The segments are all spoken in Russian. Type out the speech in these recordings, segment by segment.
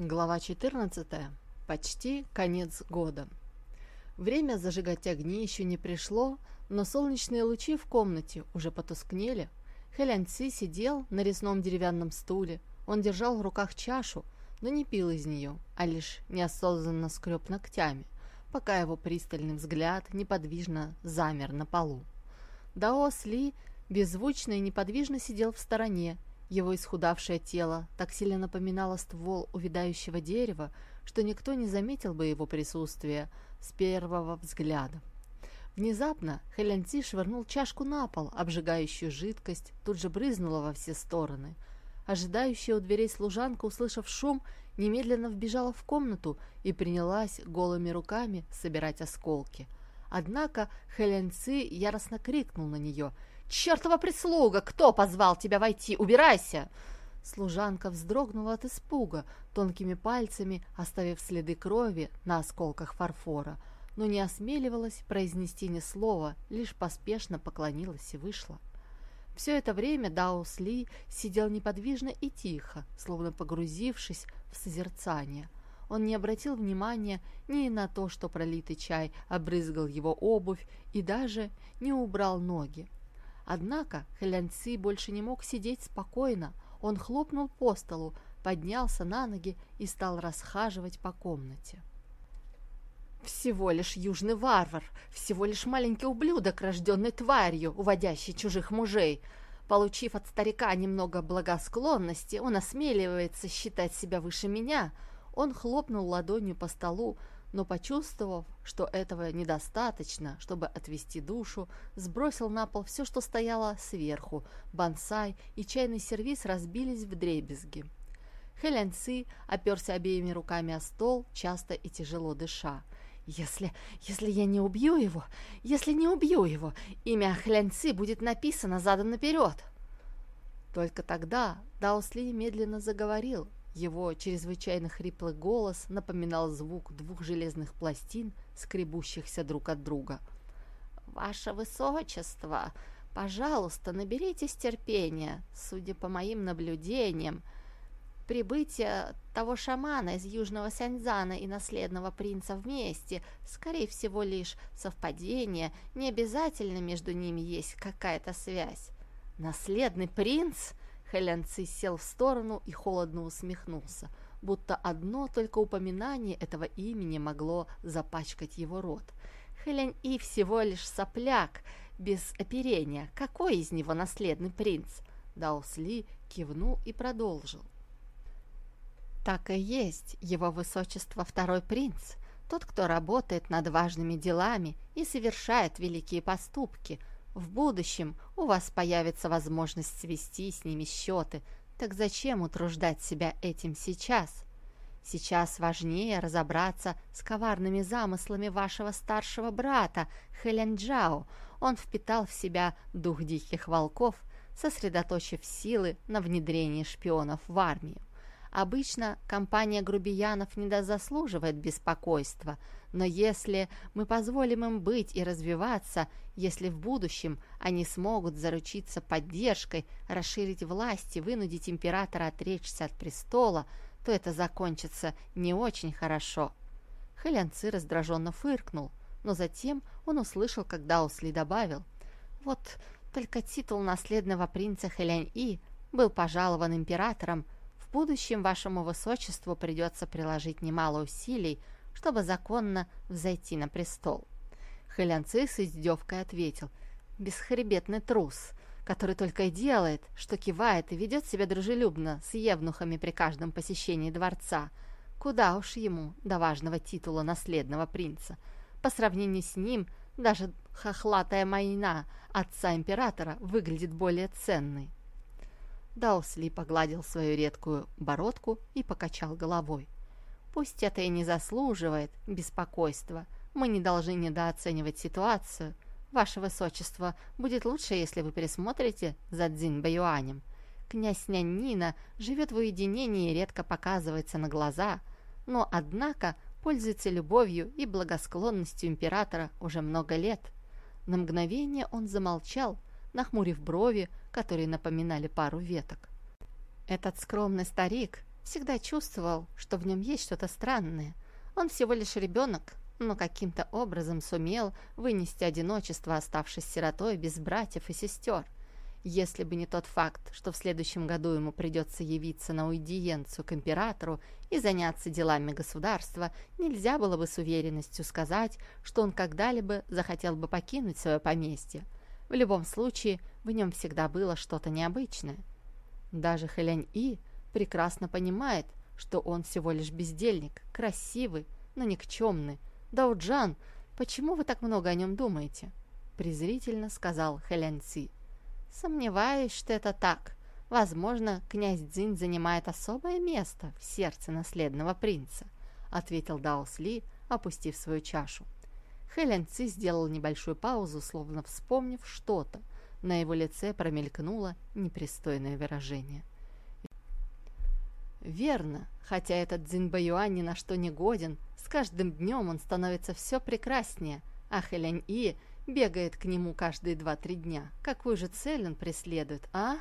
Глава 14. Почти конец года. Время зажигать огни еще не пришло, но солнечные лучи в комнате уже потускнели. Хэлян Ци сидел на резном деревянном стуле. Он держал в руках чашу, но не пил из нее, а лишь неосознанно скреб ногтями, пока его пристальный взгляд неподвижно замер на полу. Дао Сли беззвучно и неподвижно сидел в стороне, его исхудавшее тело так сильно напоминало ствол увядающего дерева, что никто не заметил бы его присутствия с первого взгляда. Внезапно Хэлянци швырнул чашку на пол, обжигающую жидкость, тут же брызнула во все стороны. Ожидающая у дверей служанка, услышав шум, немедленно вбежала в комнату и принялась голыми руками собирать осколки. Однако Хэлянци яростно крикнул на нее – «Чертова прислуга! Кто позвал тебя войти? Убирайся!» Служанка вздрогнула от испуга, тонкими пальцами оставив следы крови на осколках фарфора, но не осмеливалась произнести ни слова, лишь поспешно поклонилась и вышла. Все это время Даус Ли сидел неподвижно и тихо, словно погрузившись в созерцание. Он не обратил внимания ни на то, что пролитый чай обрызгал его обувь, и даже не убрал ноги. Однако Хэлянци больше не мог сидеть спокойно. Он хлопнул по столу, поднялся на ноги и стал расхаживать по комнате. «Всего лишь южный варвар, всего лишь маленький ублюдок, рожденный тварью, уводящий чужих мужей. Получив от старика немного благосклонности, он осмеливается считать себя выше меня». Он хлопнул ладонью по столу, но, почувствовав, что этого недостаточно, чтобы отвести душу, сбросил на пол все, что стояло сверху. Бонсай и чайный сервиз разбились в дребезги. Хэлян Ци оперся обеими руками о стол, часто и тяжело дыша. «Если... если я не убью его, если не убью его, имя Хэлян Ци будет написано задом наперед!» Только тогда Даусли медленно заговорил, его чрезвычайно хриплый голос напоминал звук двух железных пластин, скребущихся друг от друга. «Ваше Высочество, пожалуйста, наберитесь терпения. Судя по моим наблюдениям, прибытие того шамана из Южного Сяньзана и наследного принца вместе, скорее всего, лишь совпадение, не обязательно между ними есть какая-то связь. Наследный принц?» Хэлян Ци сел в сторону и холодно усмехнулся, будто одно только упоминание этого имени могло запачкать его рот. Хэлянь И всего лишь сопляк, без оперения. Какой из него наследный принц? Даос Ли кивнул и продолжил. Так и есть его высочество второй принц, тот, кто работает над важными делами и совершает великие поступки – в будущем у вас появится возможность свести с ними счеты, так зачем утруждать себя этим сейчас? Сейчас важнее разобраться с коварными замыслами вашего старшего брата Хэлянджао. Он впитал в себя дух диких волков, сосредоточив силы на внедрении шпионов в армию. Обычно компания грубиянов не заслуживает беспокойства, но если мы позволим им быть и развиваться, если в будущем они смогут заручиться поддержкой, расширить власть и вынудить императора отречься от престола, то это закончится не очень хорошо. Хэлянци раздраженно фыркнул, но затем он услышал, как Даусли добавил, «Вот только титул наследного принца Хэлянь-И был пожалован императором, в будущем вашему высочеству придется приложить немало усилий, чтобы законно взойти на престол. Хэлянци с издевкой ответил, бесхребетный трус, который только и делает, что кивает и ведет себя дружелюбно с евнухами при каждом посещении дворца. Куда уж ему до важного титула наследного принца. По сравнению с ним, даже хохлатая майна отца императора выглядит более ценной. Даусли погладил свою редкую бородку и покачал головой. «Пусть это и не заслуживает беспокойства, мы не должны недооценивать ситуацию. Ваше Высочество, будет лучше, если вы пересмотрите за Цзинь Баюанем. Князь Няннина живет в уединении и редко показывается на глаза, но, однако, пользуется любовью и благосклонностью императора уже много лет». На мгновение он замолчал, нахмурив брови, которые напоминали пару веток. Этот скромный старик всегда чувствовал, что в нем есть что-то странное. Он всего лишь ребенок, но каким-то образом сумел вынести одиночество, оставшись сиротой без братьев и сестер. Если бы не тот факт, что в следующем году ему придется явиться на уидиенцию к императору и заняться делами государства, нельзя было бы с уверенностью сказать, что он когда-либо захотел бы покинуть свое поместье. В любом случае, в нем всегда было что-то необычное. Даже Хэлянь И прекрасно понимает, что он всего лишь бездельник, красивый, но никчемный. «Дауджан, почему вы так много о нем думаете?» презрительно сказал Хэлянь Ци. Сомневаюсь, что это так. Возможно, князь Цзинь занимает особое место в сердце наследного принца, ответил Даос Ли, опустив свою чашу. Хэлян Ци сделал небольшую паузу, словно вспомнив что-то. На его лице промелькнуло непристойное выражение. Верно, хотя этот Цзиньбаюань ни на что не годен, с каждым днем он становится все прекраснее, а Хэлянь И Бегает к нему каждые два-три дня. Какую же цель он преследует, а?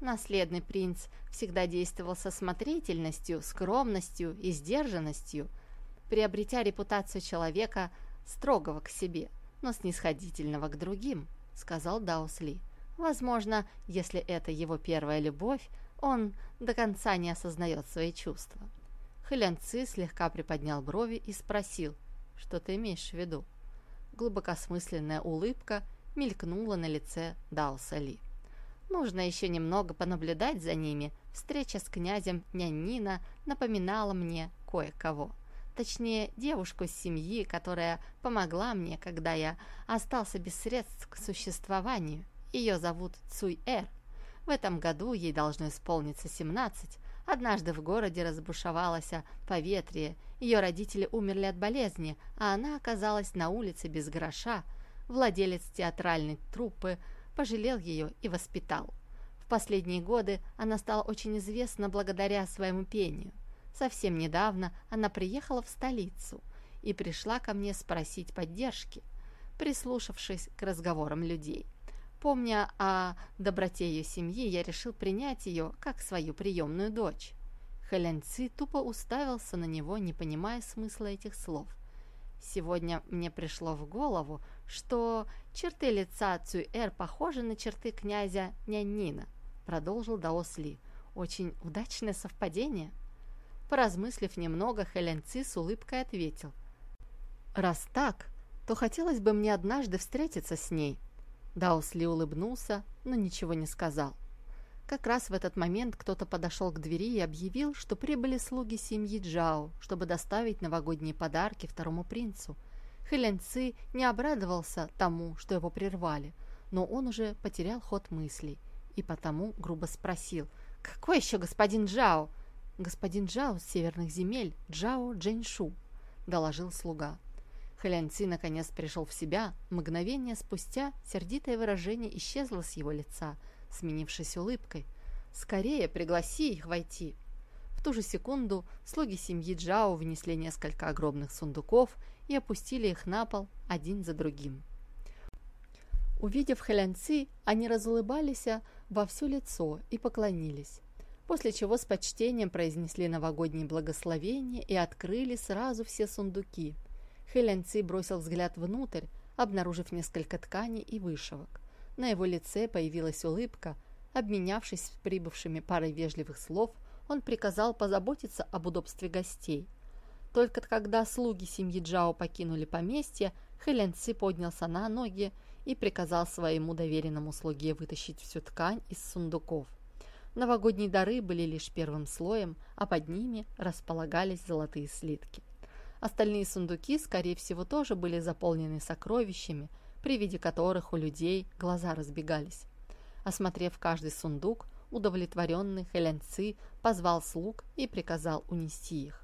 Наследный принц всегда действовал со смотрительностью, скромностью и сдержанностью, приобретя репутацию человека строгого к себе, но снисходительного к другим, сказал Даусли. Возможно, если это его первая любовь, он до конца не осознает свои чувства. Хэлянци слегка приподнял брови и спросил, что ты имеешь в виду? глубокосмысленная улыбка мелькнула на лице Даоса Ли. Нужно еще немного понаблюдать за ними. Встреча с князем Нянина напоминала мне кое-кого. Точнее, девушку из семьи, которая помогла мне, когда я остался без средств к существованию. Ее зовут Цуй-Эр. В этом году ей должно исполниться 17. Однажды в городе разбушевалось поветрие, ее родители умерли от болезни, а она оказалась на улице без гроша. Владелец театральной труппы пожалел ее и воспитал. В последние годы она стала очень известна благодаря своему пению. Совсем недавно она приехала в столицу и пришла ко мне спросить поддержки, прислушавшись к разговорам людей. Помня о доброте ее семьи, я решил принять ее как свою приемную дочь. Хэлянци тупо уставился на него, не понимая смысла этих слов. Сегодня мне пришло в голову, что черты лица Цюэр похожи на черты князя Нянина, продолжил Даосли. Очень удачное совпадение. Поразмыслив немного, Хэлянци с улыбкой ответил. «Раз так, то хотелось бы мне однажды встретиться с ней». Даусли улыбнулся, но ничего не сказал. Как раз в этот момент кто-то подошел к двери и объявил, что прибыли слуги семьи Джао, чтобы доставить новогодние подарки второму принцу. Хэлян Ци не обрадовался тому, что его прервали, но он уже потерял ход мыслей и потому грубо спросил «Какой еще господин Джао?» «Господин Джао с северных земель, Джао Джэньшу», — доложил слуга. Хэлян Ци наконец пришел в себя, мгновение спустя сердитое выражение исчезло с его лица — сменившись улыбкой. «Скорее пригласи их войти!» В ту же секунду слуги семьи Джао внесли несколько огромных сундуков и опустили их на пол один за другим. Увидев Хэлянци, они разулыбались во все лицо и поклонились, после чего с почтением произнесли новогодние благословения и открыли сразу все сундуки. Хэлянци бросил взгляд внутрь, обнаружив несколько тканей и вышивок. На его лице появилась улыбка. Обменявшись с прибывшими парой вежливых слов, он приказал позаботиться об удобстве гостей. Только когда слуги семьи Джао покинули поместье, Хэлен Ци поднялся на ноги и приказал своему доверенному слуге вытащить всю ткань из сундуков. Новогодние дары были лишь первым слоем, а под ними располагались золотые слитки. Остальные сундуки, скорее всего, тоже были заполнены сокровищами, при виде которых у людей глаза разбегались. Осмотрев каждый сундук, удовлетворенный Хэлянци позвал слуг и приказал унести их.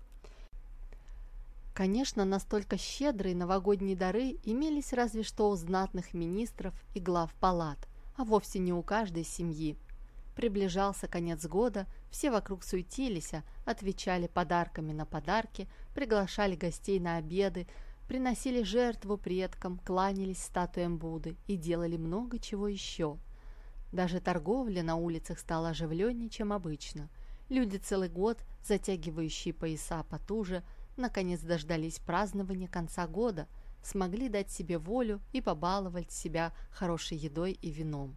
Конечно, настолько щедрые новогодние дары имелись разве что у знатных министров и глав палат, а вовсе не у каждой семьи. Приближался конец года, все вокруг суетились, отвечали подарками на подарки, приглашали гостей на обеды, приносили жертву предкам, кланялись статуям Будды и делали много чего еще. Даже торговля на улицах стала оживленнее, чем обычно. Люди целый год, затягивающие пояса потуже, наконец дождались празднования конца года, смогли дать себе волю и побаловать себя хорошей едой и вином.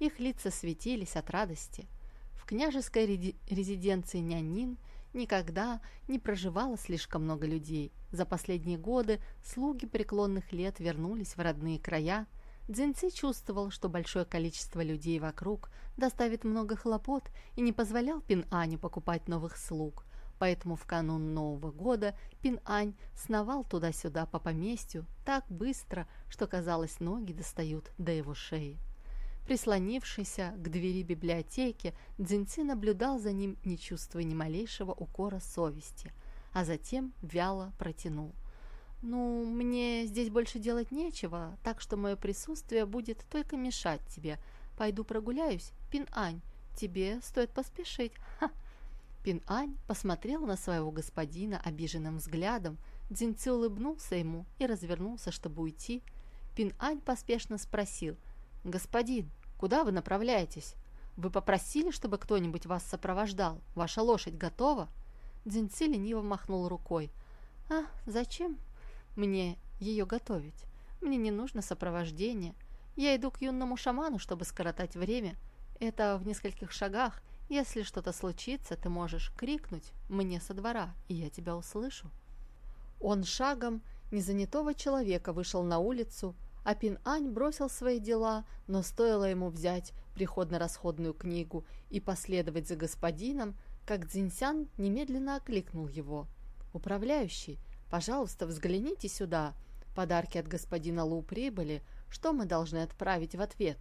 Их лица светились от радости. В княжеской резиденции Нянин никогда не проживало слишком много людей. За последние годы слуги преклонных лет вернулись в родные края. Дзинци чувствовал, что большое количество людей вокруг доставит много хлопот и не позволял Пин-Аню покупать новых слуг. Поэтому в канун Нового года Пин-Ань сновал туда-сюда по поместью так быстро, что, казалось, ноги достают до его шеи. Прислонившийся к двери библиотеки, Дзинци наблюдал за ним, не чувствуя ни малейшего укора совести, а затем вяло протянул. «Ну, мне здесь больше делать нечего, так что мое присутствие будет только мешать тебе. Пойду прогуляюсь. Пин-Ань, тебе стоит поспешить. Ха!» Пин-Ань посмотрел на своего господина обиженным взглядом. Дзинци улыбнулся ему и развернулся, чтобы уйти. Пин-Ань поспешно спросил. «Господин, куда вы направляетесь? Вы попросили, чтобы кто-нибудь вас сопровождал? Ваша лошадь готова?» Дзинци лениво махнул рукой. «А, зачем мне ее готовить? Мне не нужно сопровождение. Я иду к юному шаману, чтобы скоротать время. Это в нескольких шагах, если что-то случится, ты можешь крикнуть мне со двора, и я тебя услышу». Он шагом незанятого человека вышел на улицу, а Пин-Ань бросил свои дела, но стоило ему взять приходно-расходную книгу и последовать за господином, как Цзиньсян немедленно окликнул его. «Управляющий, пожалуйста, взгляните сюда. Подарки от господина Лу прибыли. Что мы должны отправить в ответ?»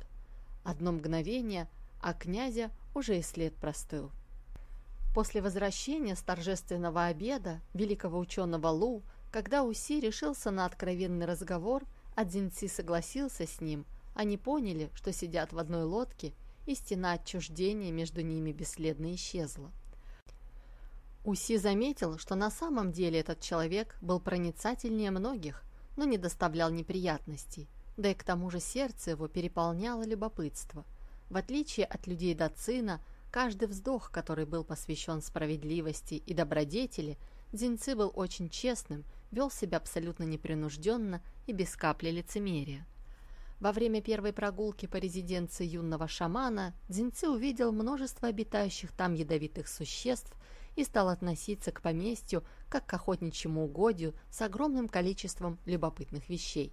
Одно мгновение, а князя уже и след простыл. После возвращения с торжественного обеда великого ученого Лу, когда Уси решился на откровенный разговор, Дзиньци согласился с ним, они поняли, что сидят в одной лодке, и стена отчуждения между ними бесследно исчезла. Уси заметил, что на самом деле этот человек был проницательнее многих, но не доставлял неприятностей, да и к тому же сердце его переполняло любопытство – в отличие от людей Дацина, каждый вздох, который был посвящен справедливости и добродетели, Дзиньцы был очень честным, вел себя абсолютно непринужденно и без капли лицемерия. Во время первой прогулки по резиденции юного шамана Дзиньцы увидел множество обитающих там ядовитых существ и стал относиться к поместью как к охотничьему угодью с огромным количеством любопытных вещей.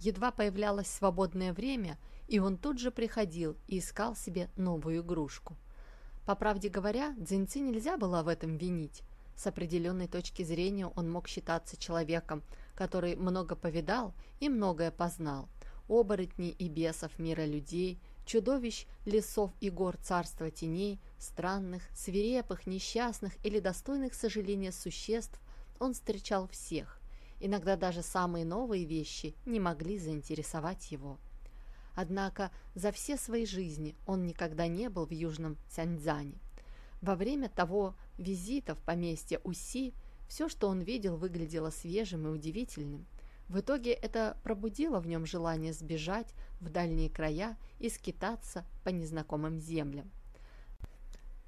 Едва появлялось свободное время – и он тут же приходил и искал себе новую игрушку. По правде говоря, Дзиньци нельзя было в этом винить. С определенной точки зрения он мог считаться человеком, который много повидал и многое познал. Оборотней и бесов мира людей, чудовищ лесов и гор царства теней, странных, свирепых, несчастных или достойных сожаления существ он встречал всех. Иногда даже самые новые вещи не могли заинтересовать его. Однако за все свои жизни он никогда не был в Южном Цяньцзане. Во время того визита в поместье Уси все, что он видел, выглядело свежим и удивительным. В итоге это пробудило в нем желание сбежать в дальние края и скитаться по незнакомым землям.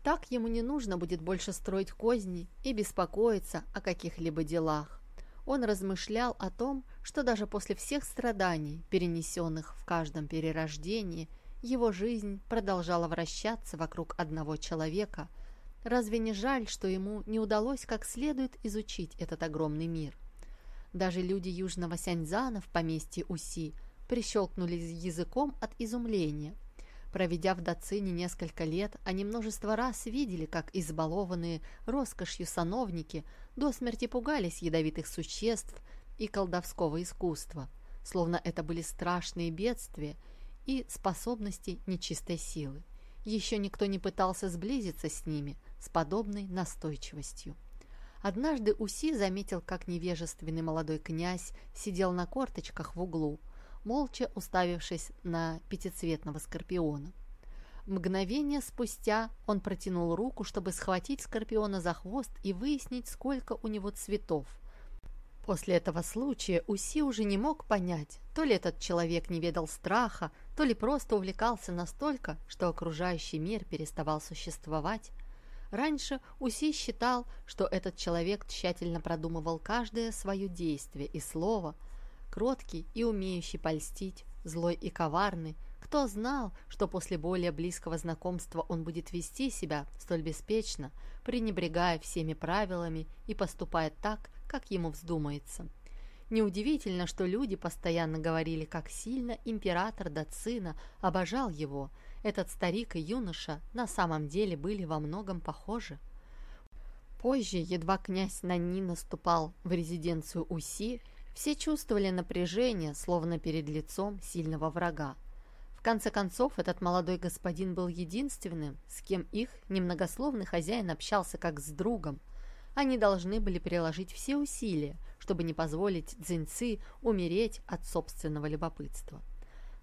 Так ему не нужно будет больше строить козни и беспокоиться о каких-либо делах он размышлял о том, что даже после всех страданий, перенесенных в каждом перерождении, его жизнь продолжала вращаться вокруг одного человека. Разве не жаль, что ему не удалось как следует изучить этот огромный мир? Даже люди Южного Сяньзана в поместье Уси прищелкнулись языком от изумления, Проведя в Дацине несколько лет, они множество раз видели, как избалованные роскошью сановники до смерти пугались ядовитых существ и колдовского искусства, словно это были страшные бедствия и способности нечистой силы. Еще никто не пытался сблизиться с ними с подобной настойчивостью. Однажды Уси заметил, как невежественный молодой князь сидел на корточках в углу – молча уставившись на пятицветного скорпиона. Мгновение спустя он протянул руку, чтобы схватить скорпиона за хвост и выяснить, сколько у него цветов. После этого случая Уси уже не мог понять, то ли этот человек не ведал страха, то ли просто увлекался настолько, что окружающий мир переставал существовать. Раньше Уси считал, что этот человек тщательно продумывал каждое свое действие и слово, кроткий и умеющий польстить, злой и коварный, кто знал, что после более близкого знакомства он будет вести себя столь беспечно, пренебрегая всеми правилами и поступая так, как ему вздумается. Неудивительно, что люди постоянно говорили, как сильно император Дацина обожал его. Этот старик и юноша на самом деле были во многом похожи. Позже, едва князь Нани наступал в резиденцию Уси, все чувствовали напряжение, словно перед лицом сильного врага. В конце концов, этот молодой господин был единственным, с кем их немногословный хозяин общался как с другом. Они должны были приложить все усилия, чтобы не позволить Цзиньци умереть от собственного любопытства.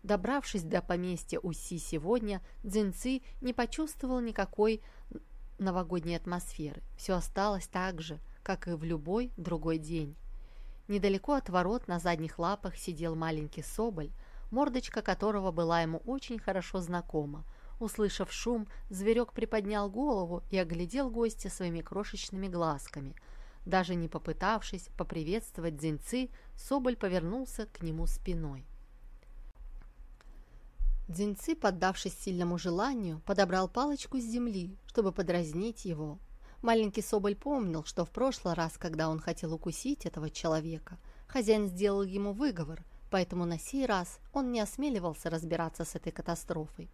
Добравшись до поместья Уси сегодня, Цзиньци не почувствовал никакой новогодней атмосферы. Все осталось так же, как и в любой другой день. Недалеко от ворот на задних лапах сидел маленький соболь, мордочка которого была ему очень хорошо знакома. Услышав шум, зверек приподнял голову и оглядел гостя своими крошечными глазками – даже не попытавшись поприветствовать Дзиньцы, Соболь повернулся к нему спиной. Дзиньцы, поддавшись сильному желанию, подобрал палочку с земли, чтобы подразнить его. Маленький Соболь помнил, что в прошлый раз, когда он хотел укусить этого человека, хозяин сделал ему выговор, поэтому на сей раз он не осмеливался разбираться с этой катастрофой.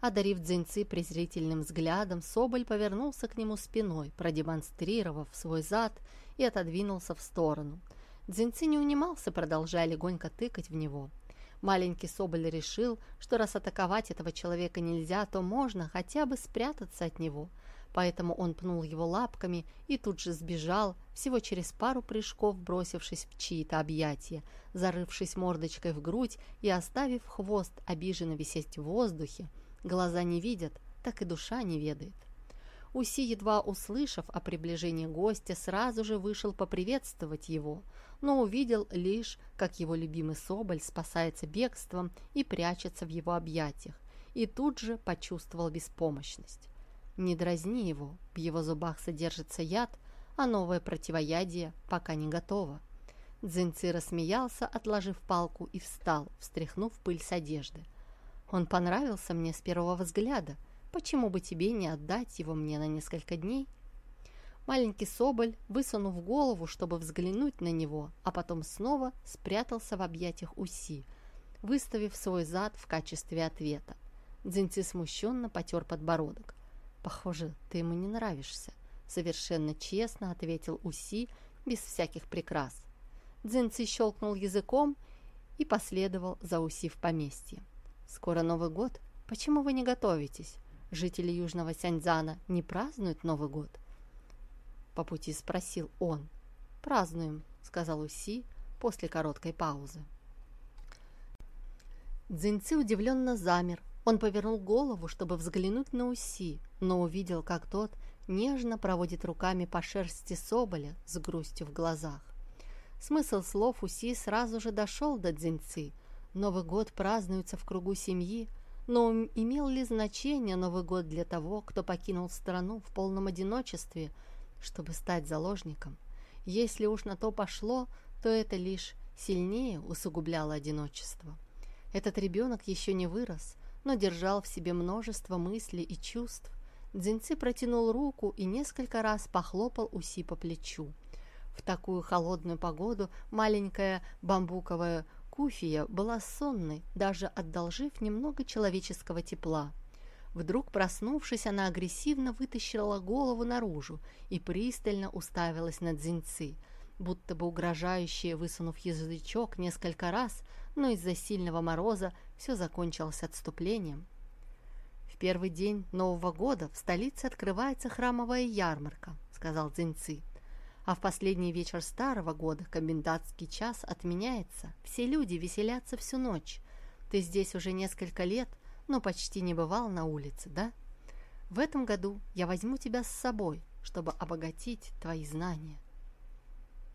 Одарив Дзиньцы презрительным взглядом, Соболь повернулся к нему спиной, продемонстрировав свой зад и отодвинулся в сторону. Дзиньцы не унимался, продолжая легонько тыкать в него. Маленький Соболь решил, что раз атаковать этого человека нельзя, то можно хотя бы спрятаться от него. Поэтому он пнул его лапками и тут же сбежал, всего через пару прыжков бросившись в чьи-то объятия, зарывшись мордочкой в грудь и оставив хвост обиженно висеть в воздухе, Глаза не видят, так и душа не ведает. Уси, едва услышав о приближении гостя, сразу же вышел поприветствовать его, но увидел лишь, как его любимый Соболь спасается бегством и прячется в его объятиях, и тут же почувствовал беспомощность. Не дразни его, в его зубах содержится яд, а новое противоядие пока не готово. Дзинци рассмеялся, отложив палку, и встал, встряхнув пыль с одежды. Он понравился мне с первого взгляда. Почему бы тебе не отдать его мне на несколько дней?» Маленький Соболь, высунув голову, чтобы взглянуть на него, а потом снова спрятался в объятиях Уси, выставив свой зад в качестве ответа. Дзиньци смущенно потер подбородок. «Похоже, ты ему не нравишься», — совершенно честно ответил Уси, без всяких прикрас. Дзиньци щелкнул языком и последовал за Уси в поместье. Скоро Новый год. Почему вы не готовитесь? Жители Южного Сяньцзана не празднуют Новый год? По пути спросил он. Празднуем, сказал Уси после короткой паузы. Цзиньци удивленно замер. Он повернул голову, чтобы взглянуть на Уси, но увидел, как тот нежно проводит руками по шерсти соболя с грустью в глазах. Смысл слов Уси сразу же дошел до Цзиньци – Новый год празднуется в кругу семьи, но имел ли значение Новый год для того, кто покинул страну в полном одиночестве, чтобы стать заложником? Если уж на то пошло, то это лишь сильнее усугубляло одиночество. Этот ребенок еще не вырос, но держал в себе множество мыслей и чувств. Дзиньци протянул руку и несколько раз похлопал Уси по плечу. В такую холодную погоду маленькая бамбуковая Куфия была сонной, даже одолжив немного человеческого тепла. Вдруг, проснувшись, она агрессивно вытащила голову наружу и пристально уставилась на дзиньцы, будто бы угрожающе высунув язычок несколько раз, но из-за сильного мороза все закончилось отступлением. «В первый день Нового года в столице открывается храмовая ярмарка», — сказал Дзиньцы а в последний вечер старого года комендантский час отменяется. Все люди веселятся всю ночь. Ты здесь уже несколько лет, но почти не бывал на улице, да? В этом году я возьму тебя с собой, чтобы обогатить твои знания.